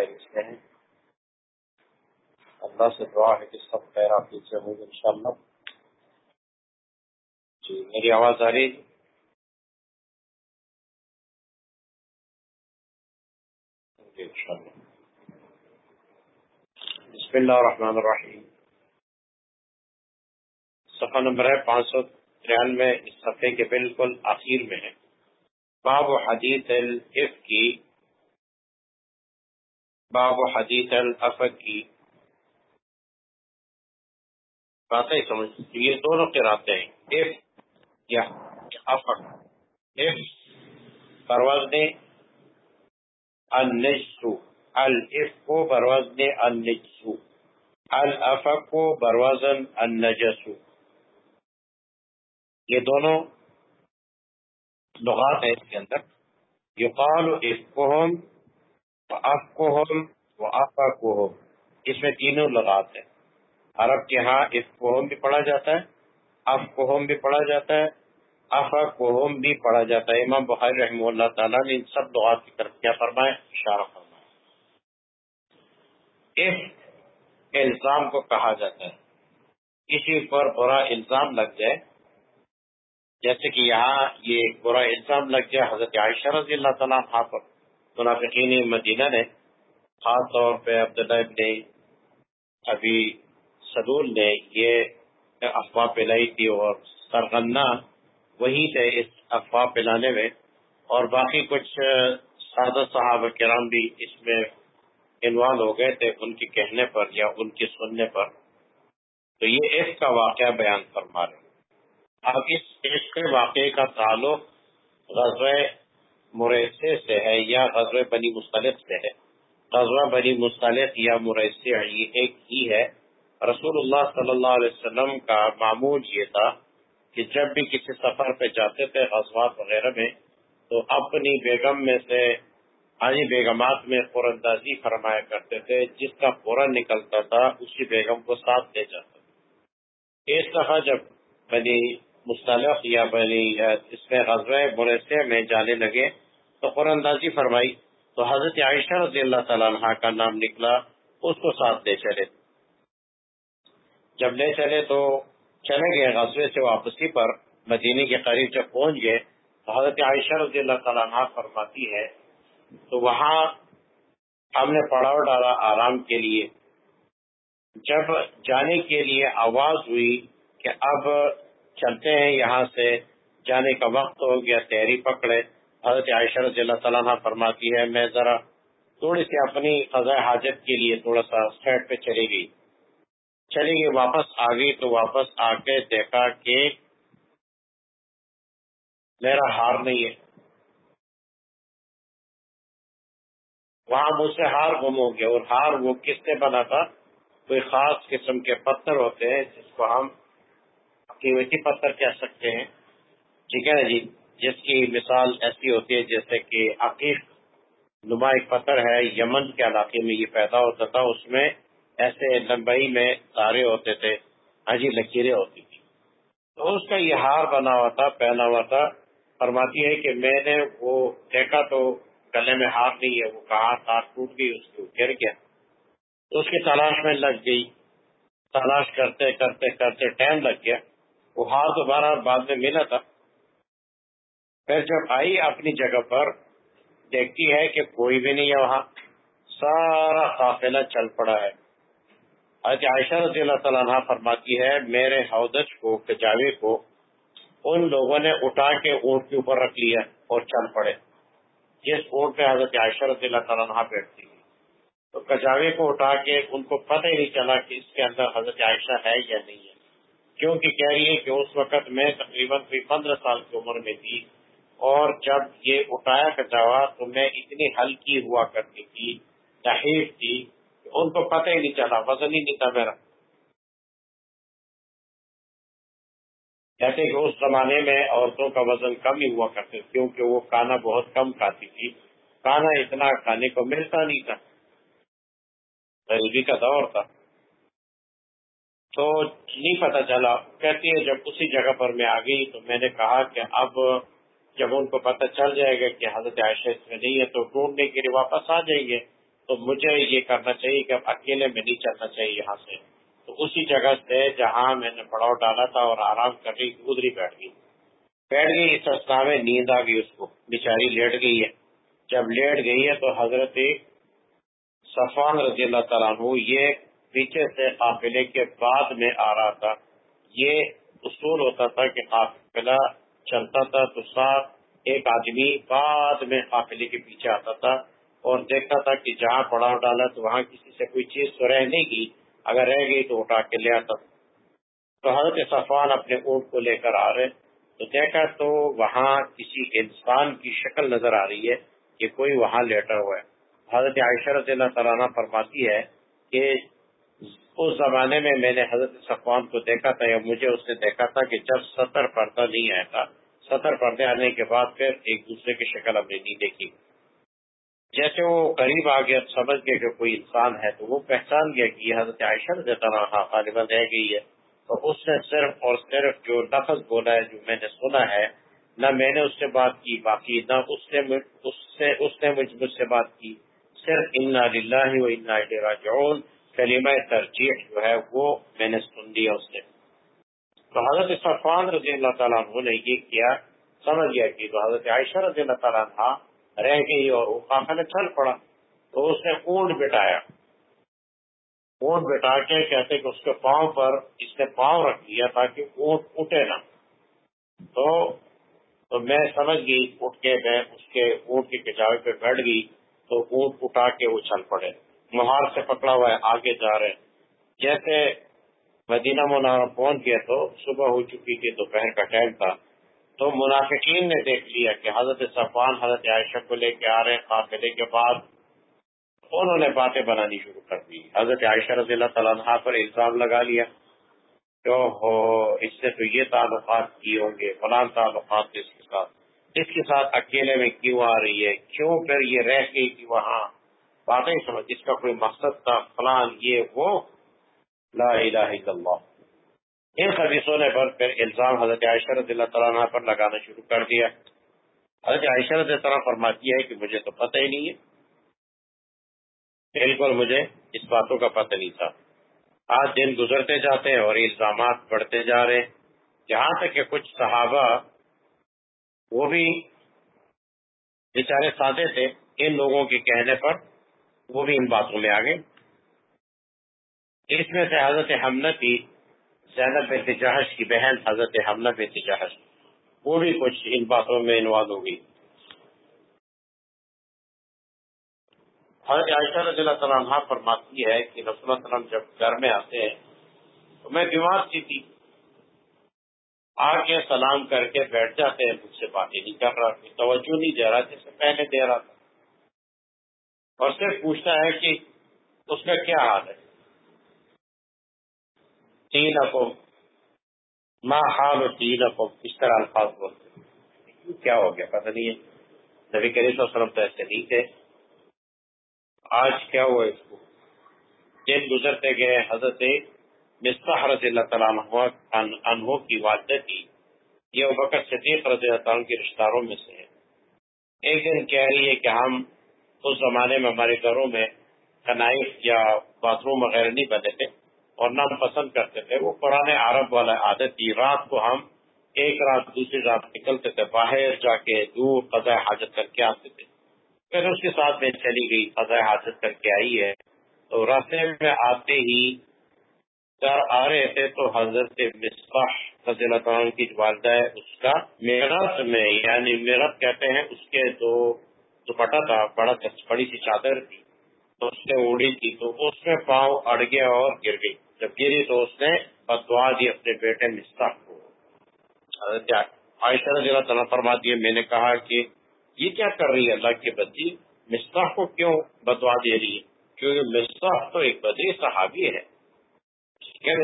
خیریت ہیں۔ اللہ سے دعا ہے کہ سب خیر سے ہوں ان شاء اللہ جی میری آواز آ رہی جی بسم اللہ الرحمن الرحیم۔ صفحہ نمبر ہے پانچ سو ترانوے، اس صفحے کے بالکل آخر میں ہے۔ باب حدیث الف کی باب حدیث الافق کی باتیں سمجھ. یہ دونوں قراتے ہیں. اف یا افق. اف پرواز نے النجسو الف کو پرواز نے النجسو الافق کو بروازن النجسو یہ دونوں لغات ہیں اس کے اندر. یقال افقہم و افقہم و افقہم اس میں تینوں لغات ہیں۔ عرب کے ہاں افقہم بھی پڑھا جاتا ہے، افقہم بھی پڑھا جاتا ہے افقہم بھی پڑھا جاتا ہے۔ امام بخاری رحمہ اللہ تعالیٰ نے ان سب لغات کی طرف کیا فرمائے اشارہ فرمائے اس الزام کو کہا جاتا ہے۔ کسی پر برا الزام لگ جائے۔ جیسے کہ یہاں یہ برا الزام لگ گیا حضرت عائشہ رضی اللہ تعالیٰ پر۔ منافقین مدینہ نے، خاص طور پہ عبداللہ ابن ابھی سدول نے یہ افواہ پلائی تھی اور سرغنہ وہی تھے اس افواہ پلانے میں اور باقی کچھ سادہ صحابہ کرام بھی اس میں انوالو ہو گئے تھے ان کے کہنے پر یا ان کے سننے پر۔ تو یہ اس کا واقعہ بیان فرما رہے اب اس عشق واقعے کا تعلق غزوہ مریسے سے ہے یا غزوہ بنی مستلف سے ہے؟ غزوہ بنی مستلف یا مریسے یہ ایک ہی ہے۔ رسول اللہ صلی اللہ علیہ وسلم کا معمول یہ تھا کہ جب بھی کسی سفر پہ جاتے تھے غزوات وغیرہ میں، تو اپنی بیگم میں سے آئی بیگمات میں قرآن فرمایا کرتے تھے، جس کا قرآن نکلتا تھا، اسی بیگم کو ساتھ لے جاتا تھا۔ اس دفعہ جب بنی مصطلح یا بنی، اس میں غزوہ مرثے میں جانے لگے تو قرآن دازی فرمائی تو حضرت عائشہ رضی اللہ تعالیٰ عنہ کا نام نکلا، اس کو ساتھ لے چلے۔ جب لے چلے تو چلے گئے غزوے سے واپسی پر مدینے کے قریب جب پہنچ گئے، تو حضرت عائشہ رضی اللہ تعالیٰ عنہ فرماتی ہے، تو وہاں ہم نے پڑاؤ ڈالا آرام کے لیے۔ جب جانے کے لیے آواز ہوئی کہ اب چلتے ہیں یہاں سے، جانے کا وقت ہو گیا تیری پکڑے۔ حضرت عائشہ رضی اللہ تعالیٰ فرماتی ہے، میں ذرا تھوڑی سی اپنی فضا حاجت کے لیے تھوڑا سا سائڈ پہ چلی گئی۔ چلی گئی، واپس آ گئی تو واپس آ کے دیکھا کہ میرا ہار نہیں ہے۔ وہاں مجھ سے ہار گم ہو گیا اور ہار وہ کس سے بنا تھا؟ کوئی خاص قسم کے پتھر ہوتے ہیں جس کو ہم قیمتی پتھر کہہ سکتے ہیں۔ ٹھیک ہے نا جی؟ جس کی مثال ایسی ہوتی ہے جیسے کہ عقیق نما ایک پتھر ہے، یمن کے علاقے میں یہ پیدا ہوتا تھا، اس میں ایسے لمبائی میں تارے ہوتے تھے، ہجی لکیریں ہوتی تھی تو اس کا یہ ہار بنا ہوا تھا، پہنا ہوا تھا۔ فرماتی ہے کہ میں نے وہ دیکھا تو گلے میں ہار نہیں ہے، وہ کہاں تار ٹوٹ گئی، اس کو گر گیا۔ تو اس کی تلاش میں لگ گئی۔ تلاش کرتے کرتے کرتے ٹائم لگ گیا۔ وہ ہار دوبارہ بعد میں ملا تھا۔ پھر جب آئی اپنی جگہ پر، دیکھتی ہے کہ کوئی بھی نہیں ہے وہاں، سارا قافلہ چل پڑا ہے۔ آج عائشہ رضی اللہ تعالیٰ عنہ فرماتی ہے، میرے ہودج کو، کجاوے کو، ان لوگوں نے اٹھا کے اونٹ کے اوپر رکھ لیا اور چل پڑے۔ جس اونٹ پہ حضرت عائشہ رضی اللہ تعالیٰ عنہ بیٹھتی تو کجاوے کو اٹھا کے ان کو پتہ ہی نہیں چلا کہ اس کے اندر حضرت عائشہ ہے یا نہیں ہے۔ کیونکہ کہہ رہی ہے کہ اس وقت میں تقریباً کوئی پندرہ سال کی عمر میں تھی۔ اور جب یہ اٹھایا کچاوا تو میں اتنی ہلکی ہوا کرتی تھی تحیر تھی، کہ ان کو پتہ ہی نہیں چلا، وزن ہی نہیں تھا میرا۔ کہتے کہ اس زمانے میں عورتوں کا وزن کم ہی ہوا کرتے کیونکہ وہ کانا بہت کم کھاتی تھی۔ کانا اتنا کھانے کو ملتا نہیں تھا۔ غریبی کا دور تھا۔ تو نہیں پتا چلا، کہتی ہے جب اسی جگہ پر میں آ گئی تو میں نے کہا کہ اب جب ان کو پتہ چل جائے گا کہ حضرت عائشہ اس میں نہیں ہے تو ڈھونڈنے کے لیے واپس آ جائیں گے، تو مجھے یہ کرنا چاہیے کہ اب اکیلے میں نہیں چلنا چاہیے یہاں سے۔ تو اسی جگہ سے جہاں میں نے پڑاؤ ڈالا تھا اور آرام کر رہی ادھری بیٹھ گئی۔ بیٹھ گئی، اس رستہ میں نیند آ گئی اس کو۔ بیچاری لیٹ گئی ہے۔ جب لیٹ گئی ہے تو حضرت صفان رضی اللہ تعالیٰ عنہ یہ پیچھے سے قافلے کے بعد میں آ رہا تھا۔ یہ اصول ہوتا تھا کہ قافلہ چلتا تھا تو ساتھ ایک آدمی بعد میں قافلے کے پیچھے آتا تھا اور دیکھتا تھا کہ جہاں پڑاؤ ڈالا تو وہاں کسی سے کوئی چیز تو رہ نہیں اگر رہ گئی تو اٹھا کے لے آتا تو حضرت صفان اپنے اونٹ کو لے کر آ رہے تو دیکھا تو وہاں کسی انسان کی شکل نظر آ رہی ہے کہ کوئی وہاں لیٹا ہوا ہے۔ حضرت عائشہ رضی اللہ تعالیٰ فرماتی ہے کہ اس زمانے میں میں نے حضرت صفوان کو دیکھا تھا یا مجھے اس نے دیکھا تھا کہ جب ستر پردہ نہیں آیا تھا ستر پردے آنے کے بعد پھر ایک دوسرے کی شکل ہم نے نہیں دیکھی۔ جیسے وہ قریب آ گیا، سمجھ گیا کہ کوئی انسان ہے، تو وہ پہچان گیا کہ یہ حضرت عائشہ رضی اللہ غالباً رہ گئی ہے۔ اور اس نے صرف اور صرف جو لفظ بولا ہے، جو میں نے سنا ہے، نہ میں نے اس سے بات کی، باقی نہ اس نے اس نے مجھ سے بات کی۔ صرف انا للہ و انا راجعون۔ کلمہ ترجیح جو ہے وہ میں نے سن لیا اس سے۔ تو حضرت صفان رضی اللہ تعالیٰ عنہ نے یہ کیا، سمجھ گیا کہ تو حضرت عائشہ رضی اللہ تعالیٰ عنہ رہ گئی اور وہ قافلہ چل پڑا، تو اس نے اونٹ بٹایا۔ اونٹ بٹا کے کہتے کہ اس کے پاؤں پر اس نے پاؤں رکھ دیا تاکہ اونٹ اٹھے نہ۔ تو تو میں سمجھ گئی، اٹھ کے میں اس کے اونٹ کے کچاوے پہ بیٹھ گئی، تو اونٹ اٹھا کے وہ چل پڑے۔ مہار سے پکڑا ہوا ہے، آگے جا رہے جیسے مدینہ منارا پہنچ گیا تو صبح ہو چکی تھی، دوپہر کا ٹائم تھا۔ تو منافقین نے دیکھ لیا کہ حضرت صفان حضرت عائشہ کو لے کے آ رہے ہیں، قافلے کے بعد۔ انہوں نے باتیں بنانی شروع کر دی۔ حضرت عائشہ رضی اللہ تعالیٰ پر الزام لگا لیا۔ تو ہو اس سے تو یہ تعلقات کی ہوں گے، فلان تعلقات اس کے ساتھ۔ اس کے ساتھ اکیلے میں کیوں آ رہی ہے؟ کیوں پھر یہ رہ گئی کہ وہاں باتیں سمجھ، اس کا کوئی مقصد تھا، فلان یہ وہ۔ لا الہ الا اللہ۔ ان خبیصوں نے پر پھر الزام حضرت عائشہ رضی اللہ تعالیٰ پر لگانا شروع کر دیا۔ حضرت عائشہ رضی اللہ تعالیٰ فرماتی ہے کہ مجھے تو پتہ ہی نہیں ہے۔ بالکل مجھے اس باتوں کا پتہ نہیں تھا۔ آج دن گزرتے جاتے ہیں اور الزامات بڑھتے جا رہے ہیں۔ جہاں تک کہ کچھ صحابہ وہ بھی بیچارے سادے تھے، ان لوگوں کے کہنے پر وہ بھی ان باتوں میں آ گئے اس میں سے حضرت حملہ کی زینب جہش کی بہن حضرت حملہ جہش، وہ بھی کچھ ان باتوں میں انوالو ہو گئی۔ حضرت عائشہ رضی اللہ تعالیٰ عنہ فرماتی ہے کہ رسول اللہ وسلم جب گھر میں آتے ہیں تو میں بیمار سی تھی۔ آ کے سلام کر کے بیٹھ جاتے ہیں، مجھ سے باتیں نہیں کر رہا توجہ نہیں دے رہا، جیسے پہلے دے رہا تھا۔ اور صرف پوچھتا ہے کہ اس کا کیا حال ہے؟ تین اکم ماں حال اور تین اکم اس طرح الفاظ بولتے کیا ہو گیا؟ پتہ نہیں ہے۔ نبی کریم صلی اللہ علیہ وسلم تو ایسے نہیں تھے۔ آج کیا ہوا اس کو؟ دن گزرتے گئے۔ حضرت مصطح رضی اللہ تعالیٰ عنہ کی والدہ تھی یہ بکر صدیق رضی اللہ تعالیٰ کے رشتہ داروں میں سے ہے ایک دن کہہ رہی ہے کہ ہم اس زمانے میں ہمارے گھروں میں کنائف یا باتھ روم وغیرہ نہیں بنے تھے اور نہ ہم پسند کرتے تھے۔ وہ پرانے عرب والا عادت تھی۔ رات کو ہم ایک رات دوسری رات نکلتے تھے۔ باہر جا کے دور قضاء حاجت کر کے آتے تھے۔ پھر اس کے ساتھ میں چلی گئی فضا حاصل کر کے آئی ہے۔ تو راستے میں آتے ہی گھر آ رہے تھے تو حضرت مصباح رضی اللہ تعالیٰ کی والدہ ہے، اس کا میرت میں یعنی میرت کہتے ہیں، اس کے دو دوپٹا تھا، بڑا بڑی سی چادر تھی، تو اس نے اڑی تھی تو اس میں پاؤں اڑ گیا اور گر گئی۔ جب گری تو اس نے بدوا دی اپنے بیٹے مصباح کو۔ حضرت عائشہ رضی اللہ تعالیٰ فرما دیے، میں نے کہا کہ یہ کیا کر رہی ہے اللہ کی بدی؟ مصباح کو کیوں بدوا دے رہی ہے؟ کیونکہ مصباح تو ایک بدری صحابی ہے۔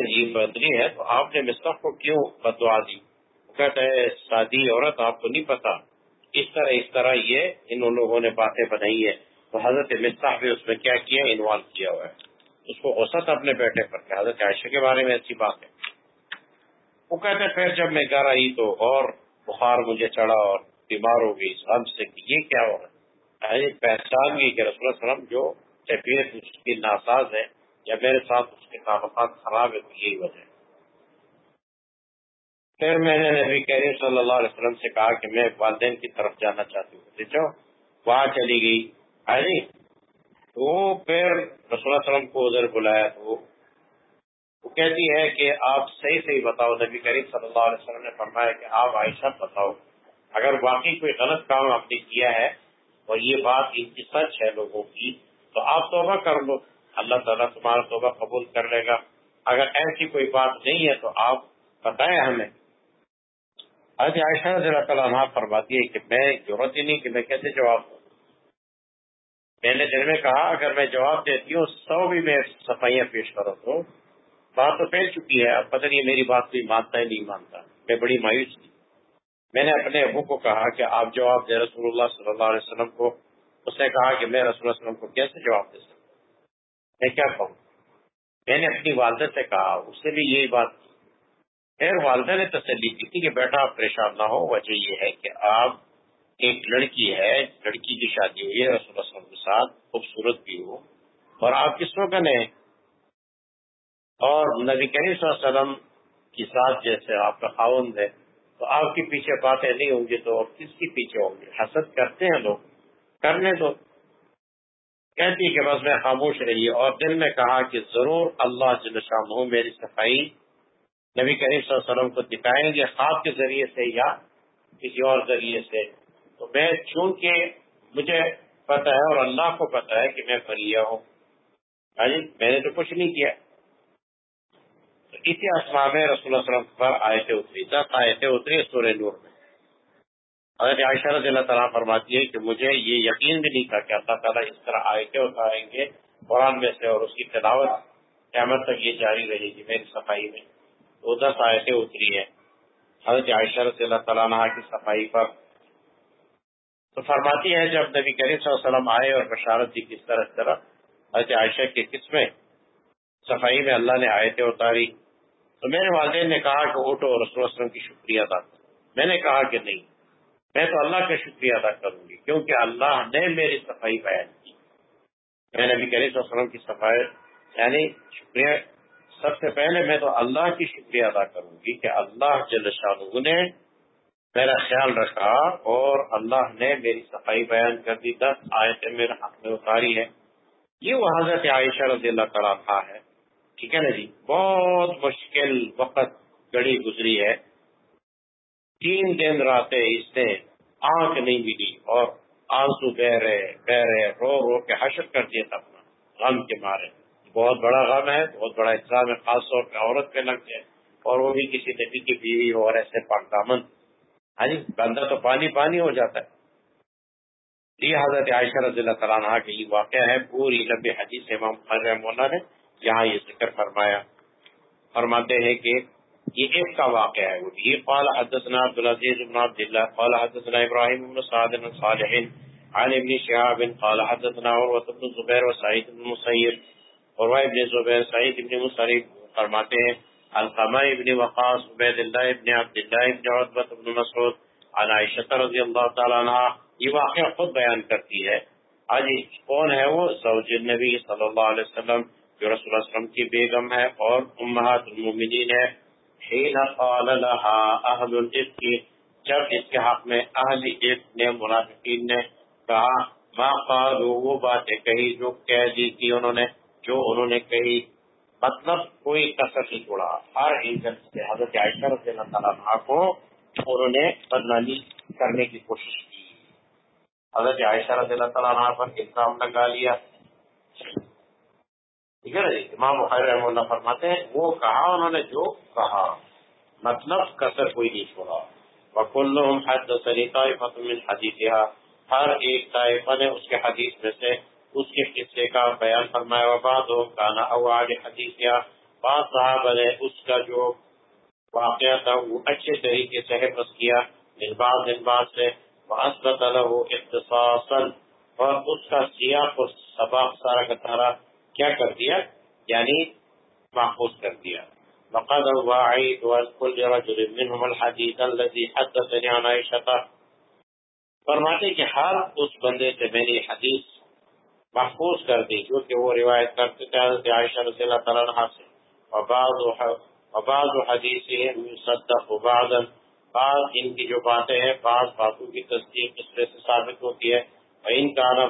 یہ بدری ہے، تو آپ نے مصباح کو کیوں بدوا دی؟ کہتا ہے شادی عورت، آپ کو نہیں پتا۔ اس طرح اس طرح یہ ان لوگوں نے باتیں بنائی ہے تو حضرت مصباح بھی اس میں کیا کیا انوالو کیا ہوا ہے۔ اس کو اوسط اپنے بیٹے پر کہ حضرت عائشہ کے بارے میں ایسی بات ہے۔ وہ کہتے پھر جب میں گھر آئی تو اور بخار مجھے چڑھا اور بیمار ہو گئی غم سے کہ یہ کیا ہو رہا ہے۔ یعنی پہچان گئی کہ رسول اللہ وسلم جو طبیعت اس کی ناساز ہے یا میرے ساتھ اس کے تعلقات خراب ہے، تو یہی وجہ ہے۔ پھر میں نے نبی کریم صلی اللہ علیہ وسلم سے کہا کہ میں والدین کی طرف جانا چاہتی ہوں۔ وہاں چلی گئی۔ ہاں جی؟ تو پھر رسول اللہ وسلم کو ادھر بلایا تو وہ کہتی ہے کہ آپ صحیح صحیح بتاؤ۔ نبی کریم صلی اللہ علیہ وسلم نے فرمایا کہ آپ عائشہ بتاؤ۔ اگر واقعی کوئی غلط کام آپ نے کیا ہے اور یہ بات ان کی سچ ہے لوگوں کی، تو آپ توبہ کر لو۔ اللہ تعالیٰ تمہارا توبہ قبول کر لے گا۔ اگر ایسی کوئی بات نہیں ہے تو آپ بتائیں ہمیں۔ حضرت عائشہ رضی اللہ تعالیٰ عنہ فرماتی ہے کہ میں ضرورت ہی نہیں کہ میں کیسے جواب دوں؟ میں نے دل میں کہا، اگر میں جواب دیتی ہوں، سو بھی میں صفائیاں پیش کروں تو بات تو پھیل چکی ہے، اب پتہ نہیں میری بات کوئی مانتا ہے، نہیں مانتا۔ میں بڑی مایوس تھی۔ میں نے اپنے ابو کو کہا کہ آپ جواب دے رسول اللہ صلی اللہ علیہ وسلم کو۔ اس نے کہا کہ میں رسول اللہ علیہ وسلم کو کیسے جواب دے سکتا میں کیا کہوں؟ میں نے اپنی والدہ سے کہا، اس سے بھی یہی بات کی۔ پھر والدہ نے تسلی کی تھی کہ بیٹا آپ پریشان نہ ہو، وجہ یہ ہے کہ آپ ایک لڑکی ہے، لڑکی کی شادی ہوئی ہے، رسول اللہ کے ساتھ خوبصورت بھی ہو اور آپ کس وقت نے اور نبی کریم صلی اللہ علیہ وسلم کی ساتھ جیسے آپ کا خاوند ہے، تو آپ کے پیچھے باتیں نہیں ہوں گی، تو کس کے پیچھے ہوں گے؟ حسد کرتے ہیں لوگ، کرنے دو۔ کہتی کہ بس میں خاموش رہی اور دل میں کہا کہ ضرور اللہ جل شاہ میری صفائی نبی کریم صلی اللہ علیہ وسلم کو دکھائیں گے خواب کے ذریعے سے یا کسی اور ذریعے سے۔ تو میں چونکہ مجھے پتا ہے اور اللہ کو پتا ہے کہ میں فریا ہوں ہاں جی میں نے تو کچھ نہیں کیا۔ تو اسی اسما میں رسول اللہ وسلم پر آیتیں اتری، دس آیتیں اتری سورہ نور میں۔ حضرت عائشہ رضی اللہ تعالیٰ فرماتی ہے کہ مجھے یہ یقین بھی نہیں تھا کہ اللہ تعالیٰ اس طرح آیتیں اتاریں گے قرآن میں سے اور اس کی تلاوت قیامت تک یہ جاری رہے گی میری صفائی میں۔ وہ دس آیتیں اتری ہے حضرت عائشہ رضی اللہ تعالیٰ عنہ کی صفائی پر۔ تو فرماتی ہے جب نبی کریم صلی اللہ علیہ وسلم آئے اور بشارت دی کس طرح طرح، حضرت عائشہ کی قسمیں صفائی میں اللہ نے آیتیں اتاری۔ تو میرے والدین نے کہا کہ اٹھو رسول وسلم کی شکریہ ادا کرو۔ میں نے کہا کہ نہیں، میں تو اللہ کا شکریہ ادا کروں گی کیونکہ اللہ نے میری صفائی بیان کی۔ میں نے ابھی صلی اللہ علیہ وسلم کی صفائی یعنی شکریہ سب سے پہلے میں تو اللہ کی شکریہ ادا کروں گی کہ اللہ جل شاہ نے میرا خیال رکھا اور اللہ نے میری صفائی بیان کر دی۔ دس آیتیں میرے حق میں اتاری ہے یہ وہ حضرت عائشہ رضی اللہ تعالیٰ ہے۔ ٹھیک ہے نا جی؟ بہت مشکل وقت گڑی گزری ہے۔ تین دن راتیں اس نے آنکھ نہیں ملی اور آنسو بہ رہے بہ رہے، رو رو کے حشر کر دیا تھا اپنا۔ غم کے مارے۔ بہت بڑا غم ہے، بہت بڑا اقسام ہے، خاص طور پہ عورت پہ لگ جائے اور وہ بھی کسی نبی کی بیوی ہو اور ایسے پاک دامن۔ ہاں جی بندہ تو پانی پانی ہو جاتا ہے۔ یہ حضرت عائشہ رضی اللہ تعالیٰ کا یہ واقعہ ہے، پوری لمبی حدیث امام خیر مولا نے یہاں یہ ذکر فرمایا۔ فرماتے ہیں کہ یہ ایک کا واقعہ ہے وہ یہ قال حدثنا عبد العزيز بن عبد الله قال حدثنا ابراهيم بن سعد بن صالح عن ابن شهاب قال حدثنا عروة بن زبير وسعيد بن مسيب عروة بن زبير سعيد بن مسيب فرماتے ہیں القمہ ابن وقاص، عبید اللہ ابن عبد اللہ ابن عطبت ابن مسعود، عن عائشہ رضی اللہ تعالی عنہ، یہ واقعہ خود بیان کرتی ہے۔ آج کون ہے وہ؟ زوج النبی صلی اللہ علیہ وسلم، جو رسول اللہ علیہ وسلم کی بیگم ہے اور امہات المومنین ہے۔ حین قال لها اہل الاسق جب اس کے حق میں اہل اسق نے، منافقین نے کہا، ما قالوا وہ باتیں کہی جو کہہ دی تھی انہوں نے جو انہوں نے کہی مطلب کوئی کثر نہیں چھوڑا ہر انسان سے، حضرت عائشہ رضی اللہ تعالیٰ عنہ کو انہوں نے بدنامی کرنے کی کوشش کی۔ حضرت عائشہ رضی اللہ تعالیٰ عنہ پر الزام لگا لیا۔ ٹھیک ہے نا جی؟ امام بخاری رحم اللہ فرماتے ہیں، وہ کہا، انہوں نے جو کہا مطلب کثر کوئی نہیں چھوڑا وکل حد طائفۃ من حدیثها ہر ایک طائفہ نے اس کے حدیث میں سے اس کے قصے کا بیان فرمایا وبعد کانا اوعاد حدیثیا بعض صحابہ نے اس کا جو واقعہ تھا، وہ اچھے طریقے سے حفظ کیا۔ دن بعد دن بعد سے۔ واسبت له اختصاصا۔ اور اس کا سیاق اور سباق سارا کا سارا کیا کر دیا؟ یعنی محفوظ کر دیا۔ وقد وعيد وكل رجل منهم الحديث الذي حدثني عن عائشة۔ فرماتے کہ ہر اس بندے سے میری حدیث محفوظ کر دی، کیونکہ وہ روایت کرتے تھے، حضرت عائشہ رضی اللہ تعالیٰ عنہ سے۔ وبعض حدیث صدق بعضا۔ بعض ان کی جو باتیں ہیں، بعض باتوں کی تصدیق اس سے ثابت ہوتی ہے۔ ان کا نا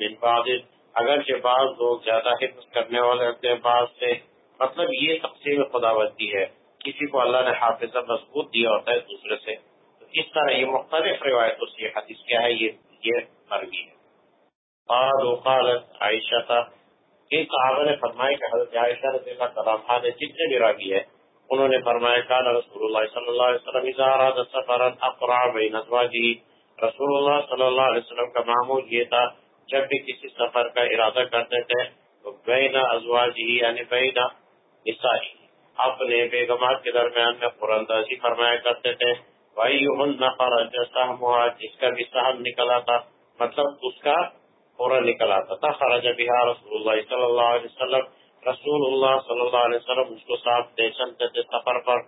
من بعض۔ اگرچہ بعض لوگ زیادہ حفظ کرنے والے ہوتے ہیں بعض سے مطلب یہ تقسیم خداوندی ہے۔ کسی کو اللہ نے حافظہ مضبوط دیا ہوتا ہے دوسرے سے۔ تو اس طرح یہ مختلف روایتوں سے حدیث کیا ہے، یہ یہ مروی ہے۔ قال قالت عائشہ تھا ان صحابہ نے فرمایا کہ حضرت عائشہ رضی اللہ تعالیٰ نے جتنے بھی راوی ہے انہوں نے فرمایا، کان رسول اللہ صلی اللہ علیہ وسلم اذا اراد سفرا اقرع بین ازواجه رسول اللہ صلی اللہ علیہ وسلم کا معمول یہ تھا، جب بھی کسی سفر کا ارادہ کرتے تھے تو بین ازواجه یعنی بین نسائی، اپنے بیگمات کے درمیان میں قرآن فرمایا کرتے تھے۔ وَأَيُّهُنَّ خَرَجَ سَهْمُهَا جس کا بھی سہم نکلا تھا مطلب اس کا پورا نکل آتا تھا، خرج بہا رسول اللہ صلی اللہ علیہ وسلم۔ رسول اللہ صلی اللہ علیہ وسلم اس کو ساتھ دے چلتے تھے سفر پر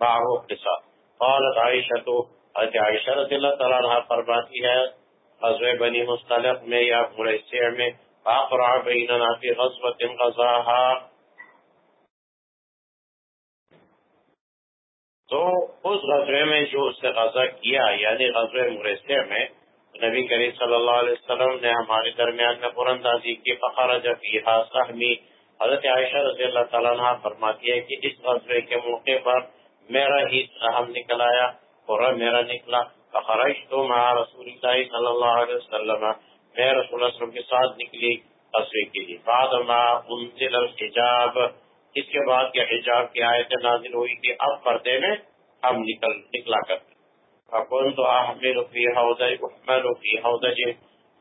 باہو کے ساتھ۔ قالت عائشہ تو حضرت عائشہ رضی اللہ تعالیٰ عنہ فرماتی ہے غزوہ بنی مستلق میں یا مرسیع میں آقرع بیننا فی غزوة غزاها تو اس غزوے میں جو اس نے غزہ کیا یعنی غزوہ مرسیع میں نبی کریم صلی اللہ علیہ وسلم نے ہمارے درمیان میں قرآن دازی کی فخر جفیہ سہمی حضرت عائشہ رضی اللہ تعالیٰ عنہ فرماتی ہے کہ اس غزوے کے موقع پر میرا ہی سہم نکل آیا اور میرا نکلا فخرش تو مع رسول اللہ صلی اللہ علیہ وسلم۔ میں رسول اللہ وسلم کے ساتھ نکلی غزوے کے لیے بعد ما انزل الحجاب۔ اس کے بعد کے حجاب کی آیت نازل ہوئی تھی اب پردے میں ہم نکل، نکلا کرتے فكنت احمل في حوضج احمل في حوضج۔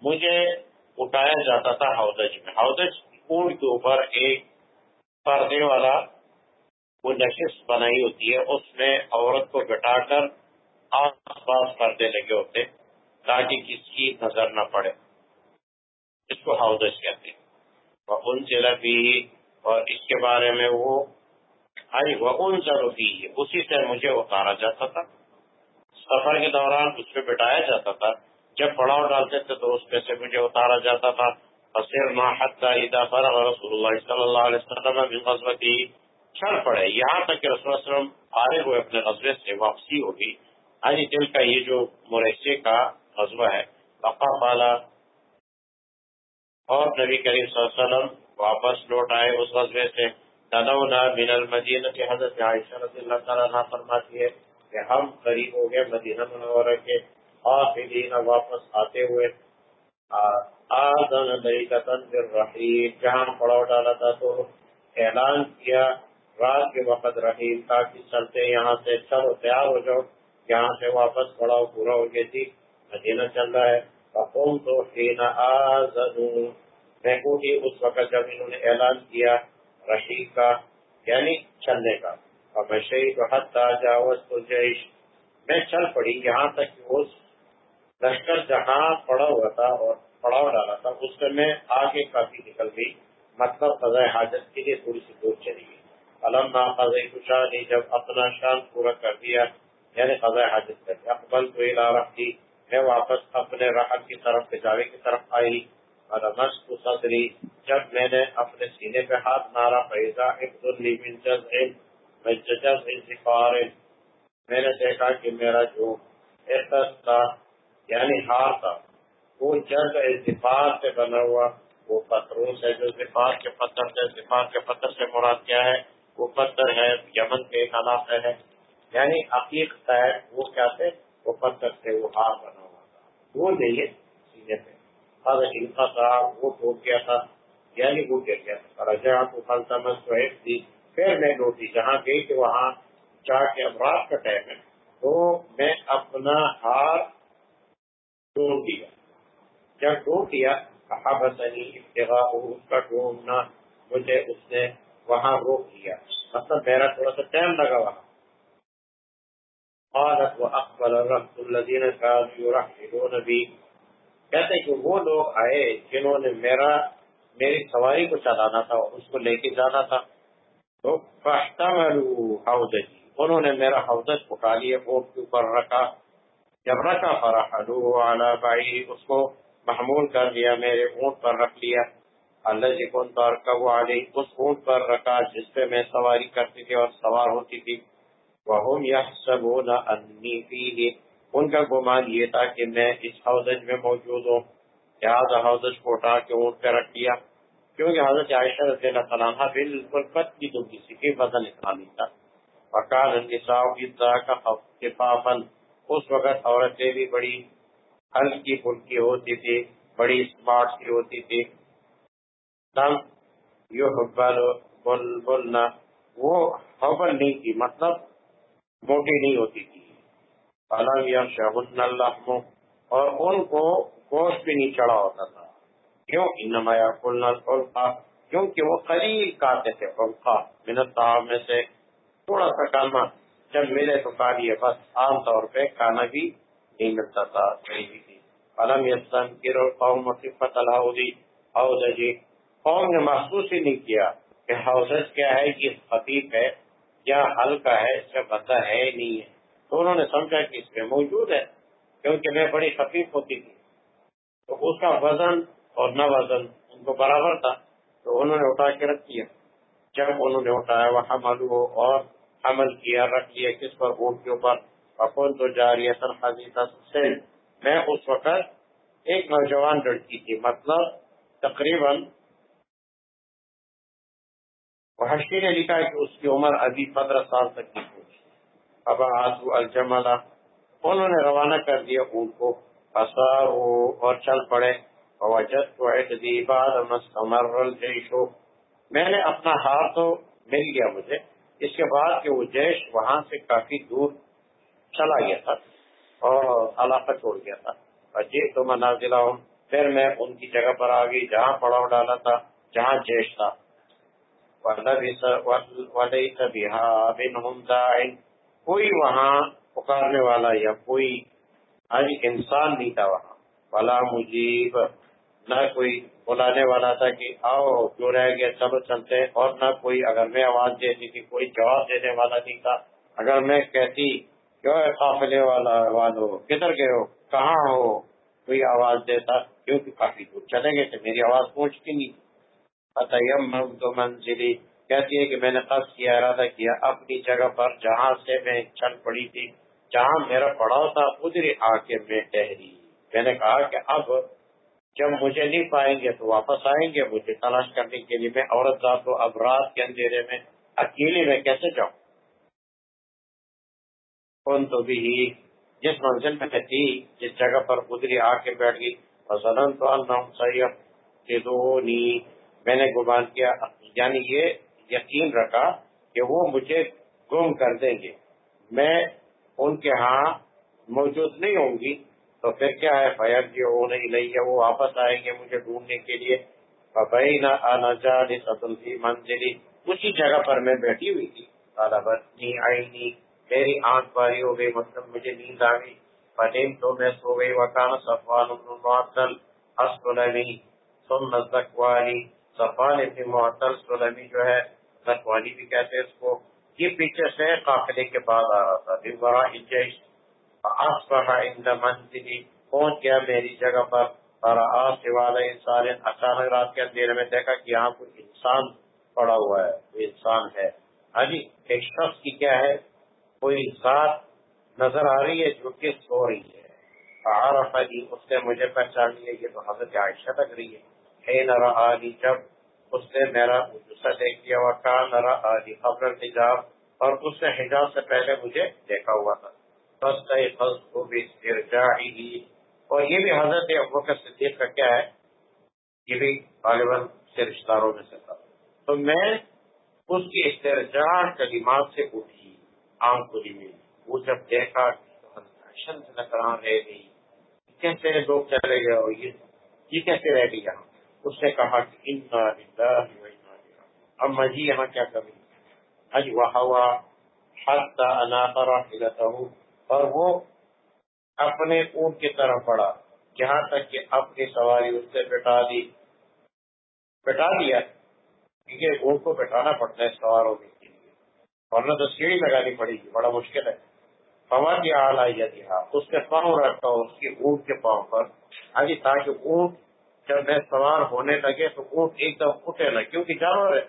مجھے اٹھایا جاتا تھا حوضج میں۔ حوضج اونٹ کے اوپر ایک پردے والا وہ نشست بنائی ہوتی ہے۔ اس میں عورت کو بٹا کر آس پاس پردے لگے ہوتے تاکہ کس کی نظر نہ پڑے۔ اس کو حوضج کہتے ہیں۔ ان سے بھی اور اس کے بارے میں وہ وہ ان سے اسی سے مجھے اتارا جاتا تھا۔ سفر کے دوران اس پہ بٹایا جاتا تھا۔ جب پڑاؤ ڈالتے تھے تو اس پہ سے مجھے اتارا جاتا تھا۔ رسول اللہ صلی اللہ علیہ وسلم چل پڑے۔ یہاں تک کہ رسول وسلم آرے ہوئے اپنے غزبے سے واپسی ہوگی آج دل کا یہ جو مرحصے کا غزبہ ہے، بقا پالا اور نبی کریم صلی اللہ علیہ وسلم واپس لوٹ آئے اس غزبے سے۔ تنونا من المدینہ کی حضرت عائشہ رضی اللہ تعالیٰ فرماتی ہے کہ ہم قریب ہو گئے، مدینہ منورہ کے آخرین واپس آتے ہوئے آدن لیکتن رحیم جہاں پڑاؤ ڈالا تھا تو اعلان کیا، رات کے وقت رحیم تاکہ چلتے یہاں سے چلو تیار ہو جاؤ، یہاں سے واپس پڑاؤ پورا ہو گئی جی، تھی مدینہ چل رہا ہے۔ فقوم تو حین آزدون میں اس وقت جب انہوں نے اعلان کیا رشید کا یعنی چلنے کا۔ جیش میں چل پڑی یہاں تک کہ اس لشکر جہاں پڑا ہوا تھا اور پڑاؤ ڈالا تھا، اس سے میں آگے کافی نکل گئی۔ مطلب فضا حاجت کے لیے تھوڑی سی دور چلی گئی۔ علم فضا نے جب اپنا شان پورا کر دیا یعنی فضا حاجت کر دیا اقبل تو رکھتی میں واپس اپنے راحت کی طرف پجاوے کی طرف آئی۔ اور صدری، جب میں نے اپنے سینے پہ ہاتھ مارا پیدا ایک میں چچا سے سفارش میں نے دیکھا کہ میرا جو احساس تھا یعنی ہار تھا، وہ جلد اظفار سے بنا ہوا، وہ پتھروں سے جو ظفار کے پتھر سے ظفار کے پتھر سے مراد کیا ہے؟ وہ پتھر ہے، یمن کے ایک علاقہ ہے۔ یعنی عقیق ہے وہ کیا تھے؟ وہ پتھر سے وہ ہار بنا ہوا تھا۔ وہ نہیں ہے سینے پہ۔ ان کا وہ ٹوٹ گیا تھا یعنی وہ گر گیا تھا۔ رجا کو فلتا میں تھی پھر میں لوٹی جہاں گئی کہ وہاں چار کے امراض کا ٹائم ہے، تو میں اپنا ہار ڈھونڈ دیا۔ جب ڈھونڈ دیا؟ ابتغاء اس کا ڈھونڈنا مجھے اس نے وہاں روک دیا۔ مطلب میرا تھوڑا سا ٹائم لگا وہاں۔ قالت واقبل الرحمت الذين كانوا يرحلون بي کہتے کہ وہ لوگ آئے جنہوں نے میرا، میری سواری کو چلانا تھا اس کو لے کے جانا تھا۔ تو انہوں نے میرا حوضت اٹھا لیا کے اوپر رکھا۔ جب رکھا فرحلو علی بائی، اس کو محمول کر دیا میرے اونٹ پر رکھ لیا۔ اللہ جی کون طور کا اس اونٹ پر رکھا جس پہ میں سواری کرتی تھی اور سوار ہوتی تھی۔ وہ يحسبون انی فیہ ان کا گمان یہ تھا کہ میں اس حوضج میں موجود ہوں۔ لہٰذا حوضج کو اٹھا کے اونٹ پہ رکھ لیا۔ کیونکہ حضرت عائشہ رضی اللہ تعالیٰ عنہ بالکل پتلی دو کسی کے وزن اتنا تھا۔ وکال النساء اذا کا خفافا اس وقت عورتیں بھی بڑی ہلکی پھلکی ہوتی تھی، بڑی اسمارٹ سی ہوتی تھی۔ بولنا وہ حبل نہیں تھی مطلب موٹی نہیں ہوتی تھی۔ علم یا شہن اللہ اور ان کو گوشت بھی نہیں چڑھا ہوتا تھا۔ کیوں؟ انما کلنا الفا کیونکہ وہ قریب کھاتے تھے الفا منت صاحب میں سے تھوڑا سا کھانا۔ جب ملے تو کھا لیے، بس عام طور پہ کھانا بھی نہیں ملتا تھا علم یسن کرو قوم صفت الحودی حوضی جی، قوم نے محسوس ہی نہیں کیا کہ حوض کیا ہے، یہ خطیب ہے یا ہلکا ہے، اس کا بندہ ہے نہیں ہے۔ تو انہوں نے سمجھا کہ اس میں موجود ہے، کیونکہ میں بڑی خفیف ہوتی تھی۔ تو اس کا وزن اور نہ وزن ان کو برابر تھا، تو انہوں نے اٹھا کے رکھ دیا۔ جب انہوں نے اٹھایا، وہ حمل ہو اور حمل کیا، رکھ لیا کس پر؟ اونٹ کے اوپر۔ اپن تو جاری سے۔ میں اس وقت ایک نوجوان لڑکی تھی مطلب تقریباً حشی نے لکھا کہ اس کی عمر ابھی پندرہ سال تک کی پہنچی اب آسو الجملہ، انہوں نے روانہ کر دیا اونٹ کو۔ اثار اور چل پڑے۔ میں نے اپنا ہار تو مل گیا مجھے، اس کے بعد کہ وہ جیش وہاں سے کافی دور چلا گیا تھا اور علاقہ چھوڑ گیا تھا۔ جی تو منازلہ ہوں پھر میں ان کی جگہ پر آ گئی جہاں پڑاؤ ڈالا تھا، جہاں جیش تھا۔ کوئی وہاں پکارنے والا یا کوئی انسان نہیں تھا وہاں۔ بلا مجیب نہ کوئی بلانے والا تھا کہ آؤ کیوں رہ گیا چلو چلتے اور نہ کوئی اگر میں آواز دیتی تھی، کوئی جواب دینے والا نہیں تھا۔ اگر میں کہتی، کیوں قافلے والا والو کدھر گئے ہو؟ کہاں ہو؟ کوئی آواز دیتا کیونکہ کافی دور چلے گئے تھے، میری آواز پہنچتی نہیں۔ تو منزلی، کہتی ہے کہ میں نے قصد کیا، ارادہ کیا، اپنی جگہ پر جہاں سے میں چل پڑی تھی، جہاں میرا پڑاؤ تھا، ادھر آ کے میں ٹہری۔ میں نے کہا کہ اب جب مجھے نہیں پائیں گے تو واپس آئیں گے، مجھے تلاش کرنے کے لیے میں عورت ذات کو اب رات کے اندھیرے میں، اکیلے میں کیسے جاؤں؟ کون تو بھی جس منزل میں تھی، جس جگہ پر ادھر آ کے بیٹھ گئی فضلن تو اللہ میں نے گمان کیا یعنی یہ یقین رکھا کہ وہ مجھے گم کر دیں گے۔ میں ان کے ہاں موجود نہیں ہوں گی۔ تو پھر کیا ہے؟ فیض جی وہ نہیں لئی ہے وہ واپس آئیں گے مجھے ڈھونڈنے کے لیے۔ نہ منزلی اسی جگہ پر میں بیٹھی ہوئی تھی۔ آئی نہیں میری آنکھ باری ہو گئی مطلب مجھے نیند آ گئی۔ فنیم تو میں سو گئی، وکان صفوان معطل اسلمی ثم زکوانی صفان ابن معطل سلمی جو ہے زکوانی بھی کہتے ہیں اس کو۔ یہ پیچھے سے قافلے کے بعد آ رہا تھا۔ بمبرا الجیش اصبح عند منزلی پہنچ گیا میری جگہ پر؟ اور آس والا انسان اچانک رات کے اندھیرے میں دیکھا کہ یہاں کوئی انسان پڑا ہوا ہے، کوئی انسان ہے۔ ہاں جی ایک شخص کی کیا ہے؟ کوئی ذات نظر آ رہی ہے جو کہ سو رہی ہے۔ عرف علی اس نے مجھے پہچان لیا، یہ تو حضرت عائشہ لگ رہی ہے۔ نرا علی جب اس نے میرا غصہ دیکھ لیا وہ کا نرا علی خبر حجاب اور اس نے حجاب سے پہلے مجھے دیکھا ہوا تھا۔ اور یہ بھی حضرت ابو صدیق کا کیا ہے؟ یہ بھی غالباً سے رشتہ داروں میں سے تھا۔ تو میں اس کی استرجاع کلمات سے اٹھی، عام کلی میں۔ وہ جب دیکھا نکران رہ گئی۔ کیسے لوگ چلے گئے اور یہ کیسے رہ گئی یہاں؟ اس نے کہا کہ ان اب مجھے یہاں کیا کروں اج وہ ہوا حتى انا راحلته اور وہ اپنے اونٹ کی طرف پڑا جہاں تک کہ اپنی سواری اس سے بٹا دی۔ بٹا دیا۔ کیونکہ اونٹ کو بٹانا پڑتا ہے سوار ہونے کے لیے ورنہ تو سیڑھی لگانی پڑے گی، بڑا مشکل ہے۔ پوا کی آل آئی اس کے پاؤں رکھا اس کی اونٹ کے پاؤں پر۔ آگے تاکہ اونٹ جب میں سوار ہونے لگے تو اونٹ ایک دم اٹھے نہ، کیونکہ جانور ہے۔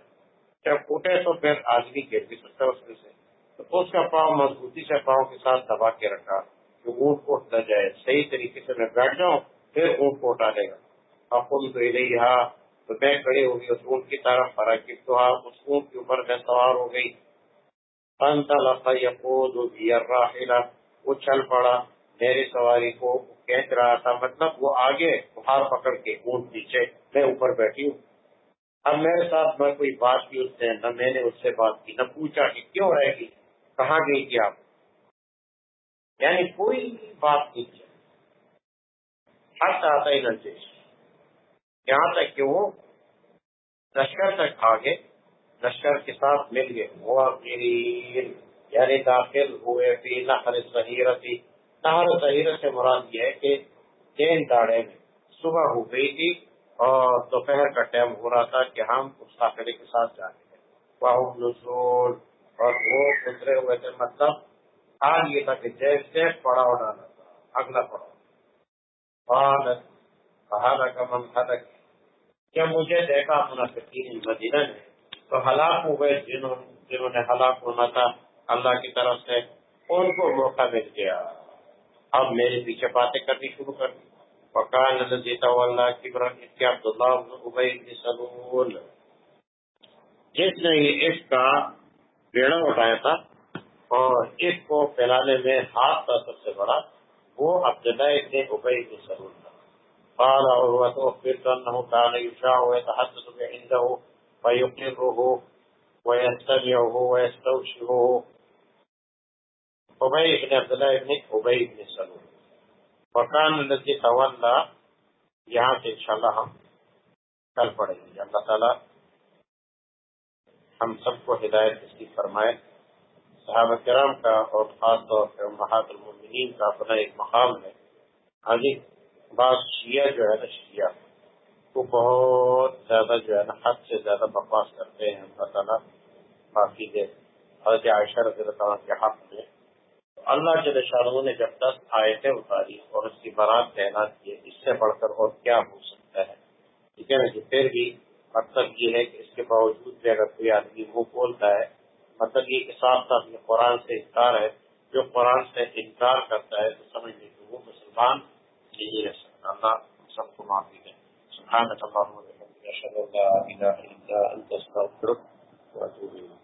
جب اٹھے تو پھر آدمی گر بھی سکتا ہے اس میں سے۔ تو اس کا پاؤں مضبوطی سے پاؤں کے ساتھ دبا کے رکھا۔ کہ اونٹ اٹھ نہ جائے، صحیح طریقے سے میں بیٹھ جاؤں، پھر اونٹ کو اٹھا لے گا۔ اب تو رہا تو میں کھڑی ہو گئی، اس اونٹ کی طرف فرق تو اس اونٹ کے اوپر میں سوار ہو گئی۔ وہ چل پڑا۔ میری سواری کو کھینچ رہا تھا مطلب وہ آگے بہار پکڑ کے اونٹ نیچے میں اوپر بیٹھی ہوں۔ اب میرے ساتھ میں کوئی بات کی اس سے نہ میں نے اس سے بات کی، نہ پوچھا کہ کیوں رہے گی کہاں گئی تھی آپ یعنی کوئی بات نہیں کی۔ حق آتا ہی نزدیک یہاں تک کہ وہ لشکر تک آگے، لشکر کے ساتھ مل گئے۔ وہ یعنی داخل ہوئے فی نہر صحیرتی نہر صحیرت سے مراد یہ ہے کہ تین داڑے میں صبح ہو گئی تھی اور دوپہر کا ٹائم ہو رہا تھا کہ ہم اس داخلے کے ساتھ جانے گے وہ نزول۔ اور وہ گزرے ہوئے تھے مطلب حال یہ تھا کہ جیسے پڑاؤ ڈالا تھا، اگلا پڑاؤ۔ کہا کا من حدک جب مجھے دیکھا منافقین مدینہ نے؟ تو ہلاک ہو گئے جنہوں جنہوں نے ہلاک ہونا تھا اللہ کی طرف سے، ان کو موقع مل گیا۔ اب میرے پیچھے باتیں کرنی شروع کر دی۔ پکان دیتا اللہ کی برن عبداللہ سلول۔ جس نے یہ اس کا بیڑا اٹھایا تھا اور اس کو پھیلانے میں ہاتھ کا سب سے بڑا، وہ عبداللہ ابن ابئی بن سلول تھا۔ قال عروة أخبرت أنه كان يشاع ويتحدث عنده فيقره ويستمعه ويستوشره أبي بن عبد الله بن أبي بن سلول وكان الذي تولى، یہاں سے انشاءاللہ ہم کل پڑھیں گے۔ اللہ تعالی ہم سب کو ہدایت اس کی فرمائے۔ صحابہ کرام کا اور خاص طور پر محاط المؤمنین کا اپنا ایک مقام ہے۔ ہاں جی بعض شیعہ جو ہے نا، شیعہ، وہ بہت زیادہ جو ہے نا، حد سے زیادہ بکواس کرتے ہیں۔ اللہ تعالیٰ باقی دے۔ حضرت عائشہ رضی اللہ کے حق میں۔ اللہ کے شاہ نے جب دس آیتیں اتاری اور اس کی برات تعینات کیے اس سے بڑھ کر اور کیا ہو سکتا ہے؟ ٹھیک ہے نا کہ پھر بھی مطلب یہ ہے کہ اس کے باوجود بھی اگر کوئی آدمی وہ بولتا ہے مطلب یہ صاف صاف یہ قرآن سے انکار ہے، جو قرآن سے انکار کرتا ہے تو سمجھ لیں کہ وہ مسلمان نہیں رہ سکتا۔ اللہ سب کو معافی دے۔ سبحان اللہ وبحمدك اشهد ان لا اله الا انت استغفرك واتوب اليك